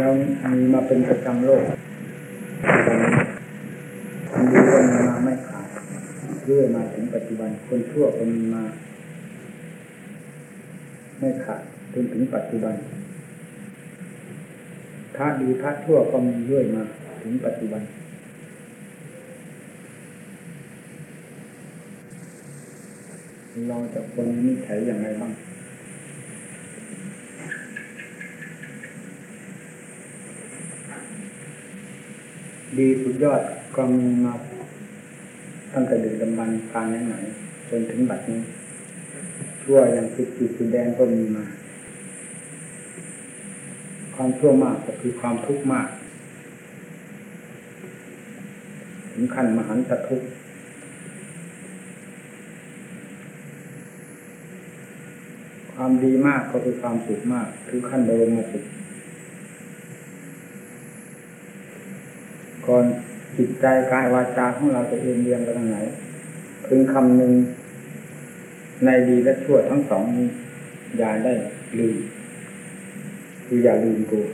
เรามีมาเป็นประจำโลกมันมีคนมาไม่ขาดเรื่อยมาถึงปัจจุบันคนชั่วก็มีมา ไม่ขาดจนถึงปัจจุบันพระดีพระชั่วก็มีเรื่อยมาถึงปัจจุบันเราจะคนนิสัยอย่างไรบ้าง ดีสุดยอดก็มีมาตั้งแต่ดึกดำบรรการไหนจนถึงบัดนี้ชั่วอย่างสุดจุดสุดแดนก็มีมา ความชั่วมากก็คือความทุกข์มากถึงขั้นมหันตทุกข์ความดีมากก็คือความสุขมาก คือขั้นบรมสุข ก่อนจิตใจกายวาจาของเราจะเอียงเรียงไปทางไหนพึงคำหนึ่งในดีและชั่วทั้งสองนี้อย่าได้ลืมคืออย่าลืมตัว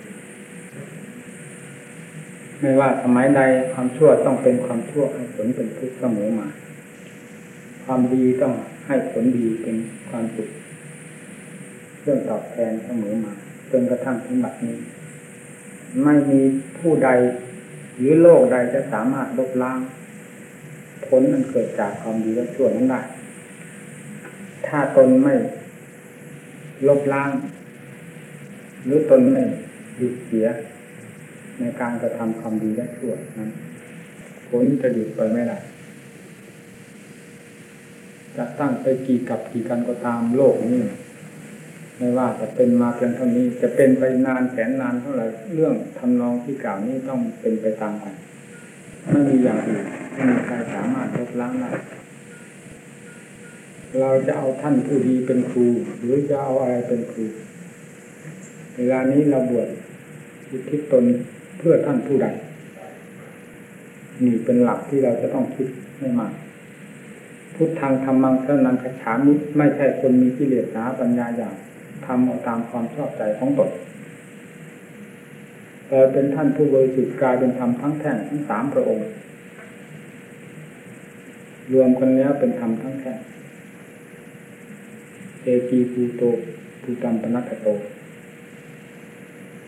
ไม่ว่าสมัยใดความชั่วต้องเป็นความชั่วให้ผลเป็นทุกข์เสมอมา ความดีต้องให้ผลดีเป็นความสุขเรื่องตอบแทนเสมอมาจนกระทั่งถึงบัดนี้ ไม่มีผู้ใด หรือโลกใดจะสามารถลบล้าง ผลมันเกิดจากความดีและชั่วนั้นได้ ถ้าตนไม่ลบล้าง หรือตนไม่หยุดเสีย ในการกระทำความดีและชั่วนั้น ผลจะหยุดไปไม่ได้จะตั้งไปกี่กับกี่กันก็ตามโลกนี้ ไม่ว่าจะเป็นมาเพียงเท่านี้ จะเป็นไปนานแสนนานเท่าไหร่เรื่องทำนองที่กล่าวนี้ต้องเป็นไปตามกันไม่มีอย่างอื่นไม่มีใครสามารถลบล้างได้เราจะเอาท่านผู้ดีเป็นครู หรือจะเอาอะไรเป็นครู เวลานี้เราบวชคิดคิดตนเพื่อท่านผู้ใดนี่เป็นหลักที่เราจะต้องคิดให้มากพุทธังธรรมังเท่านั้นขฉามิไม่ใช่คนมีกิเลสหาปัญญาอย่างำเอาตามความชอบใจของตนแต่เป็นท่านผู้บริสุทธิ์กายเป็นธรรมทั้งแท่งทั้งสามพระองค์ รวมกันแล้วเป็นธรรมทั้งแท่งเอกีภูโตภูตัมปนัตโต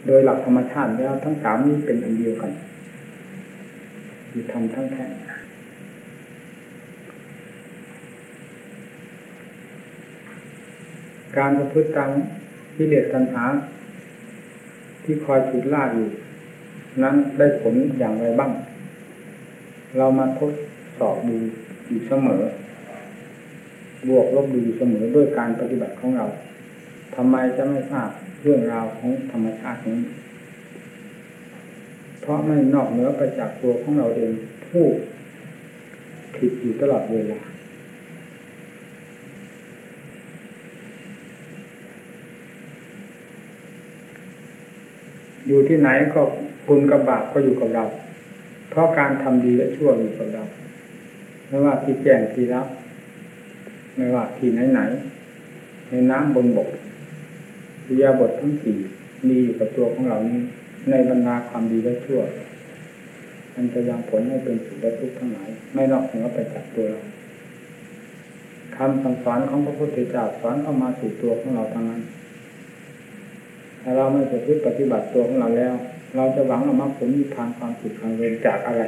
โดยหลักธรรมชาติแล้วทั้งสามนี้เป็นอันเดียวกันคือธรรมทั้งแท่ง การประพฤติตามกิเลสตัณหา ที่คอยฉุดล่าอยู่ นั้นได้ผลอย่างไรบ้าง เรามาทดสอบดูอยู่เสมอ บวกลบดูเสมอด้วยการปฏิบัติของเราทำไมจะไม่ทราบเรื่องราวของธรรมชาตินี้ เพราะไม่นอกเหนือไปจากตัวของเราเองผู้ผิดอยู่ตลอดเวลา อยู่ที่ไหนก็บุญกับบาปก็อยู่กับเรา เพราะการทำดีและชั่วอยู่กับเรา ไม่ว่าที่แจ้งที่รับ ไม่ว่าที่ไหนไหน ในน้ำบนบกวิยาบททั้งสี่มีอยู่กับตัวของเรานี้ ในบรรดาความดีและชั่ว มันจะยังผลให้เป็นสุขและทุกข์ทั้งหลาย ไม่นอกเหนือไปจากตัวเราคำสั่งสอนของพระพุทธเจ้าสอนเข้ามาสู่ตัวของเราทั้งนั้น ถ้าเราไม่ประพฤติปฏิบัติตัวของเราแล้ว เราจะหวังเอามรรคผลนิพพานความสุขทางเวรจากอะไร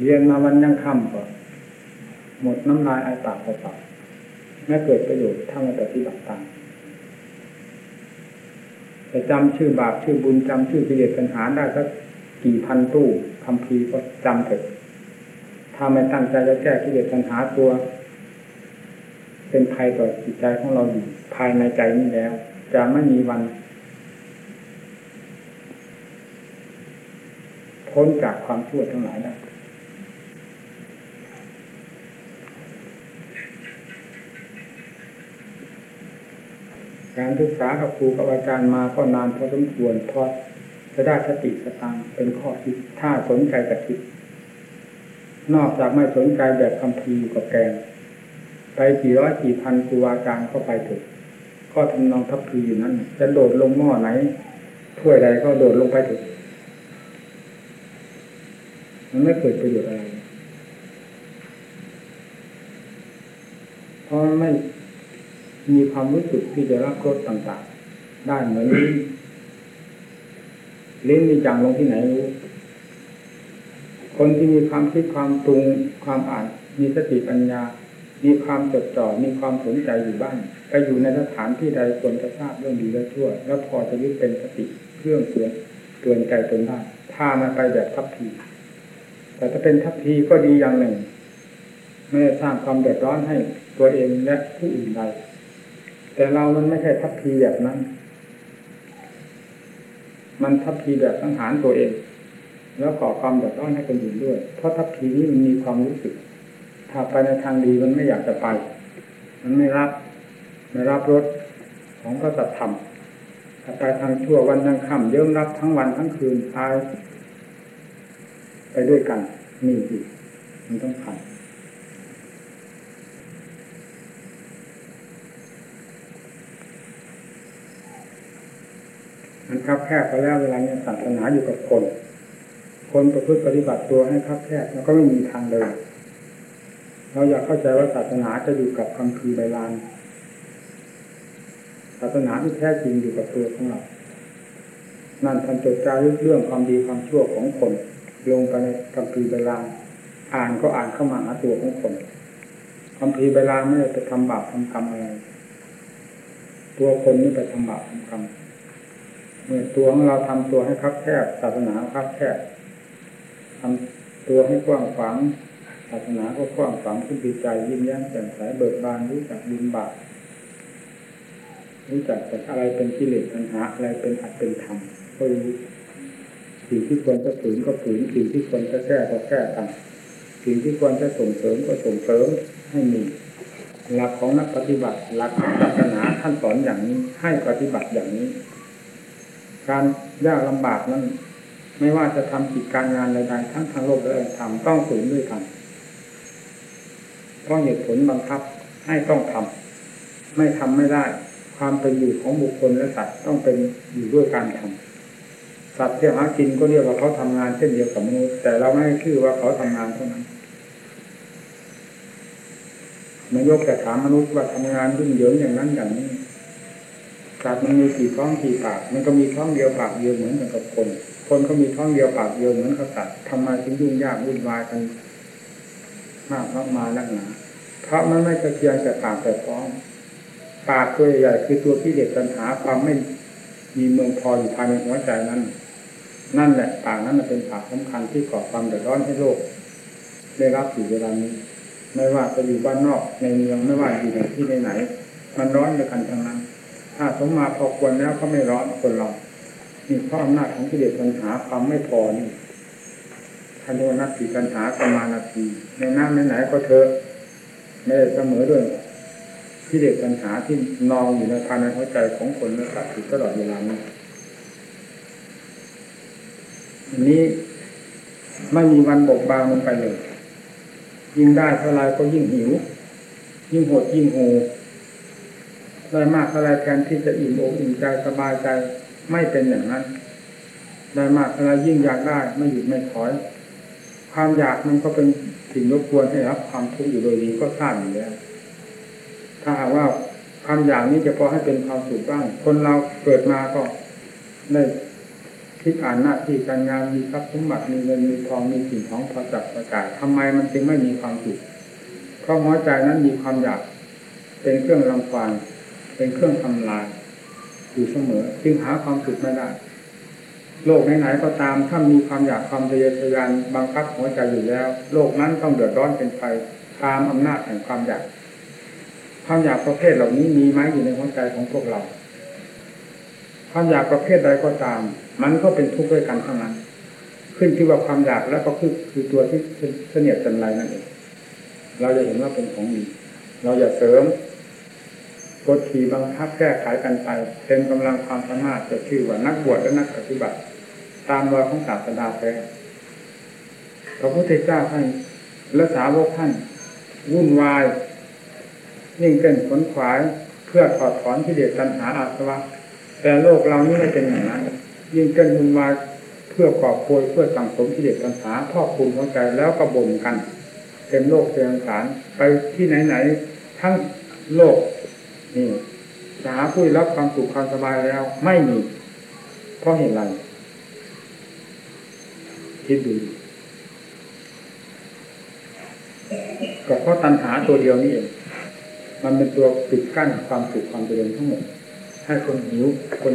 เรียนมาวันยังค่ำก็หมดน้ำลายไอปากเปล่าไม่เกิดประโยชน์ถ้าไม่ปฏิบัติตามแต่จำชื่อบาปชื่อบุญจำชื่อกิเลสปัญหาได้สักกี่พันตู้คำพีก็จำเถอะถ้าไม่ตั้งใจจะแก้กิเลสปัญหาตัว เป็นภัยต่อจิตใจของเราอยู่ภายในใจนี้แล้ว จะไม่มีวันพ้นจากความชั่วทั้งหลายได้การศึกษากับครูกับอาจารย์มาก็นานพอสมควรพราะจะได้สติสตังเป็นข้อคิดถ้าสนใจกับคิด นอกจากไม่สนใจแบบคำพีกับแกง ไปกี่ร้อยกี่พันครูอาจารย์ก็ไปถึงก็ทำนองทัพพีอยู่นั้น จะโดดลงหม้อไหนถ้วยใดก็โดดลงไปถึงมันไม่เกิดประโยชน์อะไรเพราะไม่มีความรู้สึกที่จะรับรสต่างๆ ได้เหมือนลิ้นลิ้นมีจังลงที่ไหนรู้ คนที่มีความคิดความปรุงความอ่านมีสติปัญญา มีความจดจ่อมีความสนใจอยู่บ้านไปอยู่ในสถานที่ใดควรจะทราบเรื่องดีและชั่ว แล้วพอจะยึดเป็นสติเครื่องเตือนเตือนใจตนได้พามันไปแบบทัพที แต่ถ้าเป็นทัพทีก็ดีอย่างหนึ่ง ไม่ได้สร้างความเดือดร้อนให้ตัวเองและผู้อื่นใดแต่เรามันไม่ใช่ทัพทีแบบนั้น มันทัพทีแบบสังหารตัวเอง แล้วก่อความเดือดร้อนให้คนอื่นด้วย เพราะทัพทีนี้มันมีความรู้สึก ถ้าไปในทางดีมันไม่อยากจะไป มันไม่รับไม่รับรสของพระสัตธรรมถ้าไปทางชั่ววันยังค่ำเยิ้มรับทั้งวันทั้งคืนตายไปด้วยกันนี่สิมันต้องผ่านมันคับแคบไปแล้วเวลาเนี่ยศาสนาอยู่กับคน คนประพฤติปฏิบัติตัวให้คับแคบแล้วก็ไม่มีทางเดิน เราอยากเข้าใจว่าศาสนาจะอยู่กับคำพีใบลานศาสนาที่แท้จริงอยู่กับตัวของเรา นั่นท่านจดจารึกเรื่องความดีความชั่วของคน ลงไปในคำพีใบลานอ่านก็อ่านเข้ามาหาตัวของคนคำพีใบลานไม่ได้ไปทำบาปทำกรรมอะไร ตัวคนนี่ไปทำบาปทำกรรมเมื่อตัวของเราทำตัวให้คับแคบศาสนาคับแคบทำตัวให้กว้างขวาง ศาสนาก็กว้างขวางขึ้นใจยิ้มแย้มแจ่มใสเบิกบานรู้จักบุญบาปรู้จักแต่อะไรเป็นกิเลสปัญหาอะไรเป็นอัตเป็นธรรมก็รู้สิ่งที่ควรจะฝืนก็ฝืนสิ่งที่ควรจะแก้ก็แก้ตามสิ่งที่ควรจะส่งเสริมก็ส่งเสริมให้มี หลักของนักปฏิบัติหลักของศาสนาท่านสอนอย่างนี้ให้ปฏิบัติอย่างนี้ การยากลำบากนั้น ไม่ว่าจะทำกิจการงานใดๆทั้งทางโลกและทางธรรมต้องฝืนด้วยกัน เพราะเหตุผลบังคับให้ต้องทำไม่ทำไม่ได้ ความเป็นอยู่ของบุคคลและสัตว์ต้องเป็นอยู่ด้วยการทำสัตว์ที่หากินก็เรียกว่าเขาทำงานเช่นเดียวกับมนุษย์แต่เราไม่ให้ชื่อว่าเขาทำงานเท่านั้นมายกแต่ถามมนุษย์ว่าทำงานยุ่งเหยิงอย่างนั้นอย่างนี้สัตว์มันมีกี่ท้องกี่ปาก มันก็มีท้องเดียวปากเดียวเหมือนกันกับคน คนก็มีท้องเดียวปากเดียวเหมือนกับสัตว์ทำไมถึงยุ่งยากวุ่นวายกัน มากมากมาลักหนาเพราะมันไม่จะเพียงแต่ปากแต่ท้องปากตัวใหญ่คือตัวที่เด็ดปัญหาความไม่มีเมืองพออยู่ภายในหัวใจนั้น นั่นแหละปากนั้นเป็นปากสำคัญที่ก่อความเดือดร้อนให้โลก ได้รับอยู่เวลานี้ ไม่ว่าจะอยู่บ้านนอกในเมืองไม่ว่าอยู่ในที่ไหนมันร้อนด้วยกันทั้งนั้น ถ้าสมมาพอควรแล้วก็ไม่ร้อนคนเรามีข้ออำนาจของกิเลสปัญหาความไม่พอนี่ ทันโดนัตถิปัญหาประมาณนาทีในน้ำไหนๆก็เถอะไม่ได้เสมอด้วยที่เด็กปัญหาที่นองอยู่ในภายในหัวใจของคนและสัตว์ตลอดเวลานี้อันนี้ไม่มีวันบกบางลงไปเลย ยิ่งได้เท่าไรก็ยิ่งหิว ยิ่งหดยิ่งโหได้มากเท่าไรแทนที่จะอิ่มอกอิ่มใจสบายใจไม่เป็นอย่างนั้น ได้มากเท่าไรยิ่งอยากได้ไม่หยุดไม่ถอย ความอยากมันก็เป็นสิ่งรบกวนให้รับ ความทุกข์อยู่โดยดีก็ทราบอยู่แล้วถ้าหากว่าความอยากนี้จะพอให้เป็นความสุขบ้าง คนเราเกิดมาก็ได้คิดอ่านหน้าที่การงานมีทรัพย์สมบัติมีเงินมีทองมีสิ่งของพอจับประกาศทำไมมันจึงไม่มีความสุขเพราะหัวใจนั้นมีความอยาก เป็นเครื่องรังควานเป็นเครื่องทำลายอยู่เสมอ จึงหาความสุขไม่ได้ โลกไหนๆก็ตามถ้ามีความอยากความทะเยอทะยานบังคับหัวใจอยู่แล้ว โลกนั้นต้องเดือดร้อนเป็นไฟตามอำนาจแห่งความอยาก ความอยากประเภทเหล่านี้มีไหมอยู่ในหัวใจของพวกเรา ความอยากประเภทใดก็ตาม มันก็เป็นทุกข์ด้วยกันทั้งนั้น ขึ้นที่ว่าความอยากแล้วก็คือคือตัวที่เสนียดจันไรนั่นเองเราจะเห็นว่าเป็นของดีเราอย่าเสริมกดขี่บังคับแก้ไขกันไปเป็นกำลังความสามารถจะชื่อว่านักบวชและนักปฏิบัติ ตามรอยของศาสดาแท้พระพุทธเจ้าท่านและสาวกท่านวุ่นวายยิ่งเป็นขนขวายทพื่อถอดถอนกิเลสตัณหาอาสวะ แต่โลกเรานี่ไม่เป็นอย่างนั้นยิ่งเกินมุนมายเพื่อกอบโวยเพื่อสั่งสมกิเลสตัณหาพ่อคุณเข้าใจแล้วก็บ่มกันเต็มโลกเต็มสารไปที่ไหนๆทั้งโลกนี่จะหาผู้รับความสุขความสบายแล้ว ไม่มีเพราะเหตุไร คิดดูก็เพราะตัณหาตัวเดียวนี่เองมันเป็นตัวปิดกั้นความสุขความเจริญทั้งหมดให้คนหิวคน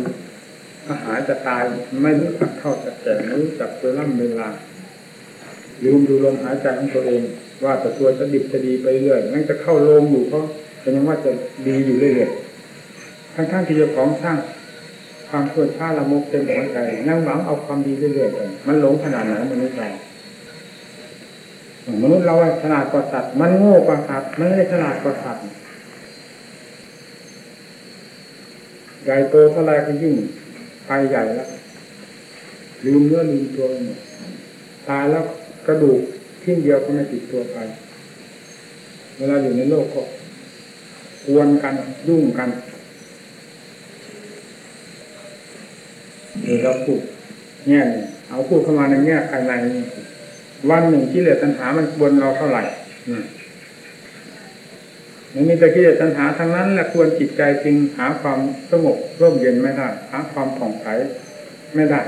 อาหารจะตายไม่รู้จักเท่าจะแก่ไม่รู้จักเวลาเวลาลืมดูลมหายใจของตัวเอง ว่าแต่ตัวจะดิบจะดีไปเรื่อยนั่นจะเข้าโรงอยู่ก็ยังว่าจะดีอยู่เรื่อยๆทั้งๆที่เจ้าของสร้าง ความชั่วช้าละมุกเต็มหัวใจนั่งหวังเอาความดีเรื่อยๆไปมันหลงขนาดไหนมนุษย์เรามนุษย์เราฉลาดกว่าสัตว์มันโง่กว่าสัตว์มันไม่ได้ฉลาดกว่าสัตว์ใหญ่โตเท่าไรก็ยิ่งไปใหญ่แล้วลืมเนื้อลืมตัวหมดตายแล้วกระดูกทิ้งเดียวก็ไม่ติดตัวไป เวลาอยู่ในโลกก็กวนกันยุ่งกัน เดี๋ยวเราพูดแง่เอาพูดเข้ามาในแง่ภายในวันหนึ่งที่เหลือตัณหามันบนเราเท่าไหร่มันมีแต่กิเลสตัณหาทั้งนั้นแหละควรจิตใจจริงหาความสงบร่มเย็นไม่ได้หาความผ่องใสไม่ได้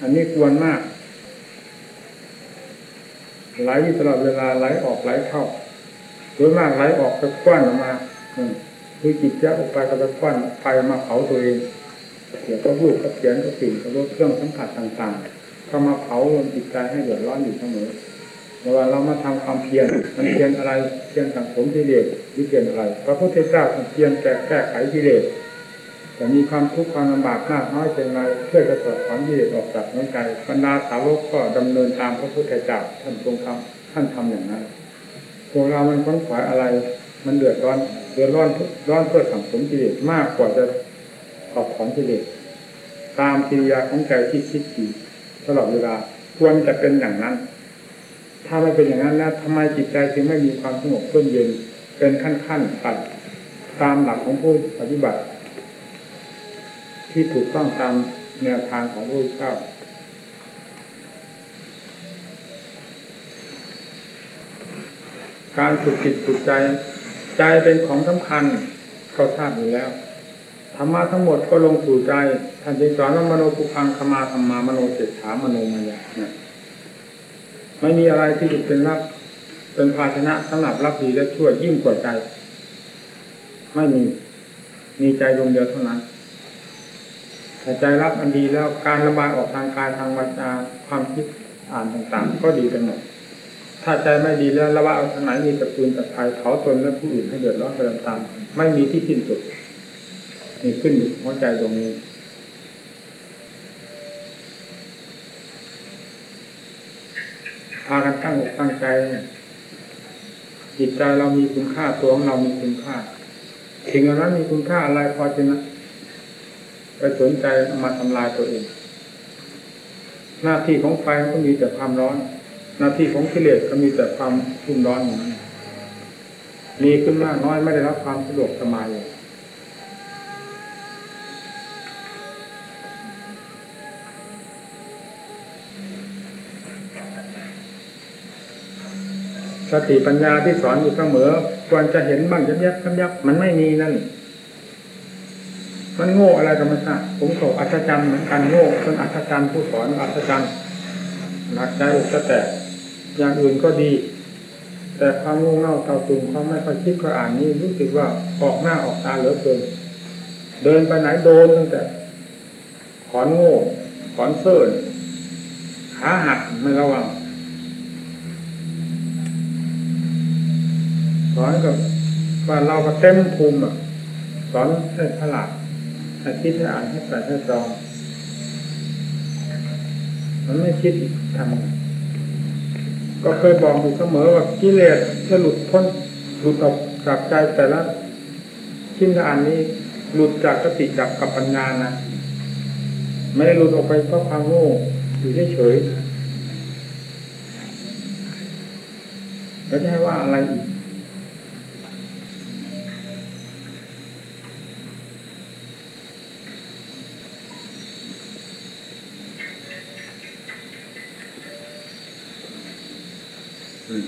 อันนี้ควรมากไหลตลอดเวลาไหลออกไหลเข้าโดยมากไหลออกจะกว้านออกมาคือจิตแยกออกไปก็จะกว้านไฟมาเผาตัวเอง เกี่ยวกับรูปกับเสียงกับสิ่งกับรสเครื่องสัมผัสต่างๆ เข้ามาเผาลมจิตใจให้เดือดร้อนอยู่เสมอเวลาเรามาทำความเพียรมันเพียรอะไรเพียรสังสมกิเลสหรือเพียรอะไรพระพุทธเจ้าเพียรแก้แก้ไขกิเลสแต่มีความทุกข์ความลำบากมากน้อยเป็นไรเพื่อจะถอดถอนกิเลสออกจากหัวใจบรรดาสาวกก็ดำเนินตามพระพุทธเจ้าท่านทรงทำท่านทำอย่างนั้นพวกเรามันค้นขวายอะไร มันเดือดร้อนเดือดร้อนร้อนเพื่อสังสมกิเลสมากกว่าจะ ถอดถอนกิเลสตามกิริยาของใจที่คิดดีตลอดเวลาควรจะเป็นอย่างนั้น ถ้าไม่เป็นอย่างนั้นนะทำไมจิตใจจึงไม่มีความสงบเพิ่มเย็นเป็นขั้นขั้นตัดตามหลักของผู้ปฏิบัติ ที่ถูกต้องตามแนวทางของพระพุทธเจ้าการฝึกจิตฝึกใจ ใจเป็นของสำคัญเขาทราบอยู่แล้ว ธรรมะทั้งหมดก็ลงสู่ใจท่านจึงสอนว่ามโนปุพังขมาธรรมามโนเศรษฐามโนมายะนี่ยไม่มีอะไรที่จะเป็นรับ เป็นภาชนะสำหรับรับดีและช่วยยิ่งกว่าใจ ไม่มีมีใจดวงเดียวเท่านั้นแต่ใจรับอันดีแล้วการระบายออกทางกายทางวาจาความคิดอ่านต่างๆ ก็ดีไปหมดถ้าใจไม่ดีแล้วระบายเอาทางไหนมีตะปูนตะไคร้เผาตนและผู้อื่นให้เดือดร้อนไปตามๆไม่มีที่สิ้นสุด นี่ขึ้นอยู่หัวใจตรงนี้ พากันตั้งอกตั้งใจ จิตใจเรามีคุณค่าตัวของเรามีคุณค่าถึงนั้นมีคุณค่าอะไรพอจะนะไปสนใจมาทำลายตัวเอง หน้าที่ของไฟก็มีแต่ความร้อน หน้าที่ของกิเลสก็มีแต่ความรุ่มร้อนอย่างนั้นมีขึ้นมากน้อยไม่ได้รับความสะดวกสบายเลย สติปัญญาที่สอนอยู่เสมอ ควรจะเห็นบ้างยับยับยับยับมันไม่มีนั่น มันโง่อะไรกันมาซะผมก็อัศจรรย์เหมือนกันโง่เป็นอัศจรรย์ผู้สอนอัศจรรย์หนักใจอกจะแตกอย่างอื่นก็ดี แต่ความโง่เง่าเต่าตุ่มความไม่ค่อยคิดก็อ่านนี้รู้สึกว่าออกหน้าออกตาเหลือเกินเดินไปไหนโดนตั้งแต่ ขอนโง่ ขอนเฟิร์ ขาหักไม่ระวังสอนกับว่าเราก็เต็มภูมิอะสอนให้ฉลาดให้คิดให้อ่านให้ใส่ให้จองมันไม่คิดทำก็เคยบอกอยู่เสมอว่ากิเลสจะหลุดพ้นหลุดออกจากใจแต่ละชิ้นละอันนี้หลุดจากสติจากกับปัญญานะไม่ได้หลุดออกไปเพราะความโง่ อยู่เฉยๆแล้วจะให้ว่าอะไรอีก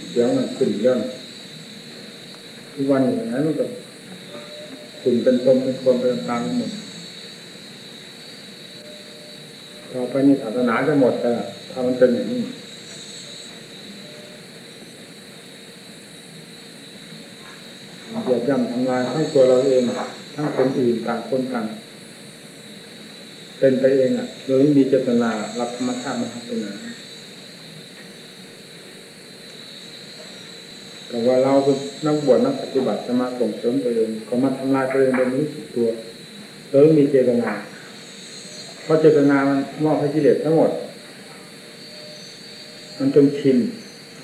เสียงมันขึ้นเรื่องทุกวันอย่างนั้นมันก็ขุ่นเป็นตมเป็นคนเป็นตามหมด ต่อไปนี่ศาสนาจะหมดแต่ถ้ามันเป็นอย่างนี้เหยียบย่ำทำลายทั้งตัวเราเองทั้งคนอื่นต่างคนต่างเป็นไปเองอะโดยไม่มีเจตนารับธรรมชาติมาทำเป็นอย่างนั้นแต่ว่าเราเป็นนักบวชนักปฏิบัติจะมาส่งเสริมตัวเองก็มาทำลายตัวเองโดยไม่รู้สึกตัวโดยไม่มีเจตนา เพราะเจตนามันมอบให้กิเลสทั้งหมด มันจนชิน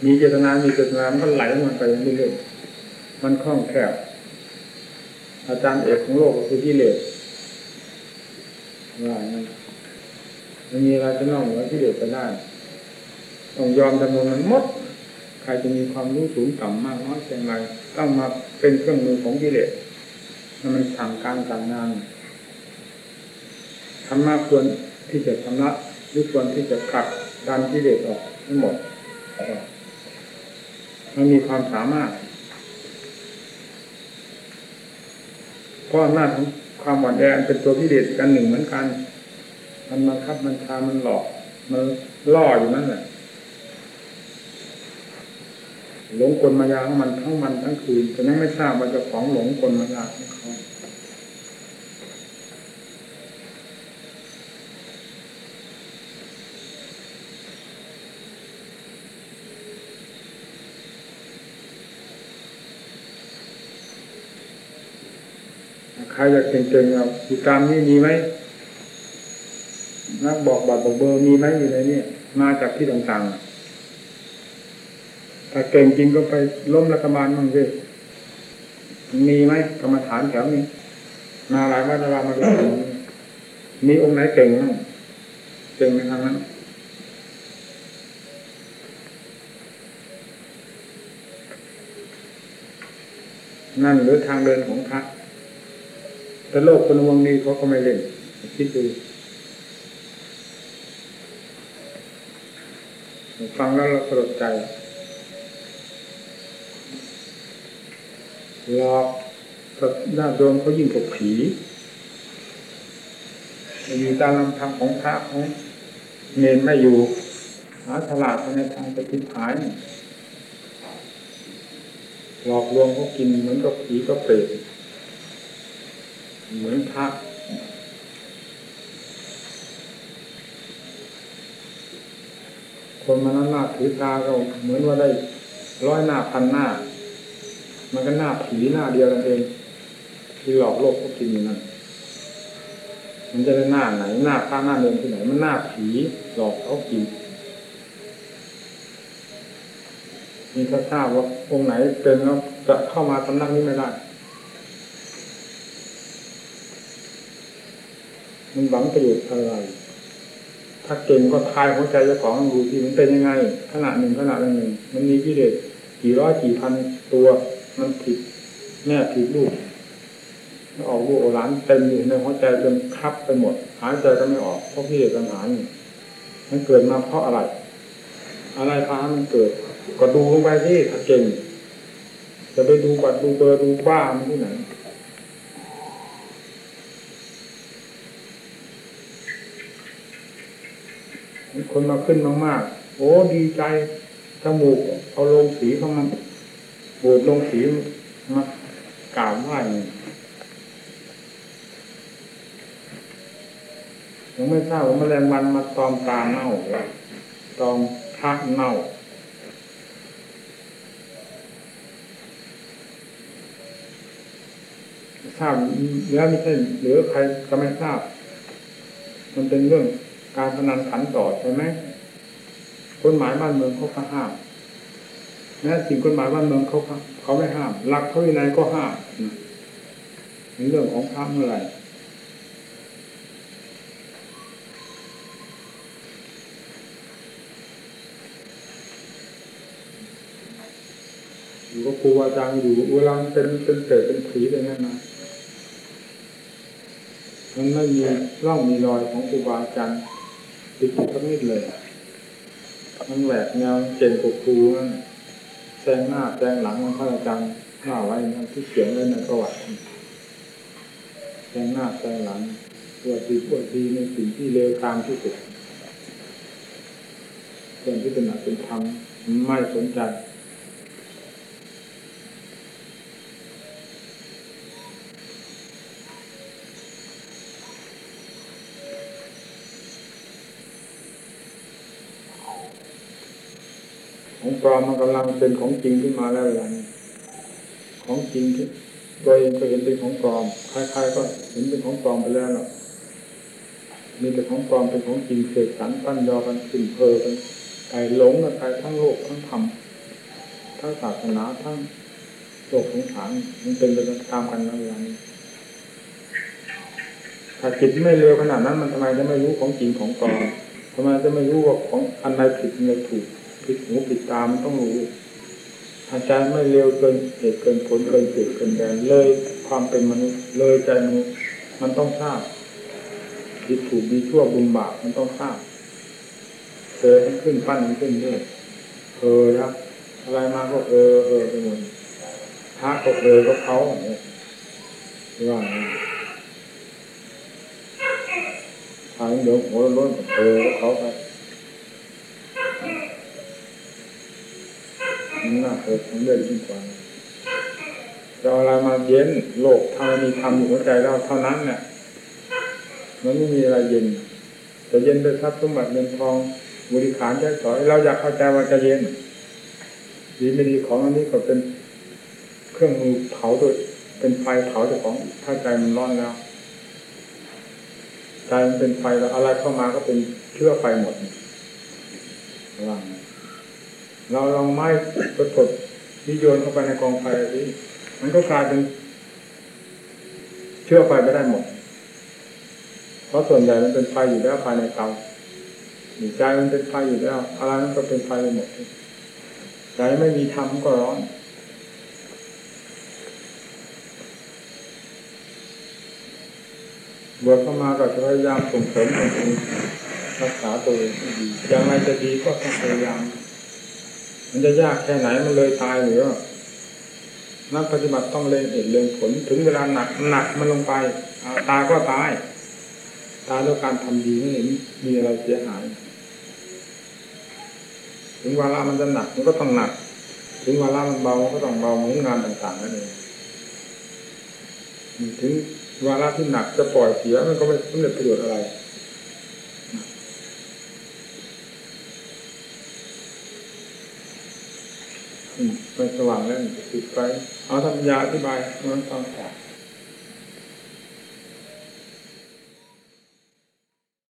มีเจตนา มีเจตนา มันก็ไหลมันไปเรื่อยๆ มันคล่องแคล่ว อาจารย์เอกของโลกก็คือกิเลสว่ามันมันมีอะไรจะนอกเหนือกิเลสไปได้ ต้องยอมดำนนมันหมด ใครจะมีความรู้สูงต่ำมากน้อยเพียงไรต้องมาเป็นเครื่องมือของกิเลสมันสั่งการสั่งงาน ธรรมะควรที่จะชำระหรือควรที่จะขัดดันกิเลสออกทั้งหมดมันมีความสามารถเพราะอำนาจของความหวานแอเป็นตัวกิเลสกันหนึ่งเหมือนกัน มันมาคับมันชามันหลอก มันล่ออยู่นั่นแหละหลงกลมายาของมันทั้งมันทั้งคืนแต่นั้นไม่ทราบว่าจะของหลงกลมายาของเขา รจะเก่งๆเอาอยู่ตามนี้มีไหมนักบอกบัตรบอกเบอร์มีไหมอยู่ในนี้มาจากที่ต่างๆถ้าเก่งจริงก็ไปล้มรัฐบาลมั่งสิมีไหมกรรมฐานแถวนี้ มาหลายวัดหลามาเป็นมีองค์ไหนเก่งบ้างเก่งในทางนั้นนั่นหรือทางเดินของพระ แต่โลกคนวงนี้เขาก็ไม่เล่น คิดดูฟังแล้วเราสลดใจหลอกญาติโยมเขายิ่งกว่าผีอยู่ตามลำพังของพระของเนนไม่อยู่ หาฉลาดในทางปฏิภายหลอกลวงเขากินเหมือนกับผีก็เปรต เหมือนพระคนมาหน้าถือตาก็เหมือนว่าได้ร้อยหน้าพันหน้า มันก็หน้าผีหน้าเดียวกันเอง ที่หลอกโลกเขากินอยู่นั่นมันจะได้หน้าไหน หน้าพระหน้าเดินที่ไหน มันหน้าผีหลอกเขากินมีถ้าทราบว่าองค์ไหนเป็นแล้วจะเข้ามาตำหนักนี้ไม่ได้ มันหวังประโยชน์อะไร ถ้าเก่งก็ทายหัวใจเจ้าของดูที่มันเป็นยังไงขนาดหนึ่งขนาดหนึ่ง มันมีกิเลสกี่ร้อยกี่พันตัว มันผิดแม่ผิดลูกออกลูกโอรานเต็มอยู่ในหัวใจจนคับไปหมด หายใจก็ไม่ออกเพราะกิเลสปัญหานี่มันเกิดมาเพราะอะไร อะไรพามันเกิด ก็ดูลงไปที่ถ้าเก่งจะไปดูบัตรดูเบอร์ดูบ้ามันที่ไหน คนมาขึ้นมากๆ โอ้ดีใจจมูกเอาลงสีเข้ามาบูดลงสีมากราบไหว้ยังไม่ทราบว่าแมลงวันมาตอมตาเน่าตอมพระเน่าทราบแล้วไม่ใช่หรือใครก็ไม่ทราบ มันเป็นเรื่อง การพนันขันต่อใช่ไหมกฎหมายบ้านเมืองเขาก็ห้ามแม้สิ่งกฎหมายบ้านเมืองเขาเขาไม่ห้ามหลักเขาวินัยก็ห้ามในเรื่องของพระเมื่อไหร่อยู่กับครูอาจารย์อยู่เวลาเป็นเป็นเตะเป็นผีเลยนั่นนะมันไม่มีร่องมีรอยของครูบาอาจารย์ ติดก็มิดเลย มันแหวกแนวเจนกว่าครูนั่นแซงหน้าแซงหลังมันพระอาจารย์ว่าไว้นั่นที่เขียนไว้ในประวัติแซงหน้าแซงหลังปวดทีปวดทีในสิ่งที่เลวตามที่สุดส่วนที่เป็นหนักเป็นธรรมไม่สนใจ ปลอมมันกำลังเป็นของจริงขึ้นมาแล้วอย่างนี้ของจริงที่ตัวเองก็เห็นเป็นของปลอมใครๆก็เห็นเป็นของปลอมไปแล้วหรอกมีแต่ของปลอมเป็นของจริงเสกสรรปั้นยอกันขึ้นเพอกันไปหลงกันไปทั้งโลกทั้งธรรมทั้งศาสนาทั้งโลกสงสารมันเป็นไปตามกันแล้วอย่างนี้ถ้าจิตไม่เร็วขนาดนั้นมันทำไมจะไม่รู้ของจริงของปลอมทำไมจะไม่รู้ว่าของอันใดผิดอันใดถูก ผิดหูผิดตามันต้องรู้อาจารย์ไม่เร็วเกินเหตุเกินผลเกินจุดเกินแดนเลยความเป็นมนุษย์เลยใจมนุษย์มันต้องทราบผิดถูกดีชั่วบุญบาปมันต้องทราบเจอให้ขึ้นปั้นขึ้นด้วยเออครับอะไรมาก็เออเออไปหมดพระก็เออก็เขาอย่างนี้ว่าทางเดี๋ยวหัวร้อนเออก็เขาไป มันน่าเกิดเรื่องยิ่งกว่าจะเอาอะไรมาเย็นโลกทางมีธรรมอยู่หัวใจเราเท่านั้นเนี่ยมันไม่มีอะไรเย็นจะเย็นด้วยทรัพย์สมบัติเงินทองบริขารใช้สอยเราอยากเข้าใจว่าจะเย็นดีไม่ดีของอันนี้ก็เป็นเครื่องมือเผาด้วยเป็นไฟเผาเจ้าของถ้าใจมันร้อนแล้วใจมันเป็นไฟแล้วอะไรเข้ามาก็เป็นเชื้อไฟหมดระวัง เราลองไม้สดๆที่โยนเข้าไปในกองไฟนี้มันก็กลายเป็นเชื้อไฟไปได้หมด เพราะส่วนใหญ่มันเป็นไฟอยู่แล้วภายในเตาใจมันเป็นไฟอยู่แล้วอะไรมันก็เป็นไฟไปหมดใจไม่มีธรรมก็ร้อนบวชเข้ามาก็จะพยายามส่งเสริมตนเองรักษาตัวเองให้ดีอย่างไรจะดีก็ต้องพยายาม มันจะยากแค่ไหนมันเลยตายหรือนักปฏิบัติต้องเล็งเห็นเล็งผลถึงเวลาหนักหนักมันลงไปตายก็ตาย ตายด้วยการทำดีไม่เห็นมีอะไรเสียหาย ถึงเวลามันจะหนักมันก็ต้องหนัก ถึงเวลามันเบาก็ต้องเบาเหมือนงานต่างๆนั่นเองถึงเวลาที่หนักจะปล่อยเสียมันก็ไม่ไม่ได้ประโยชน์อะไร มันสว่างแล้วติดไฟเอาธรรมยาอธิบายมันต้อง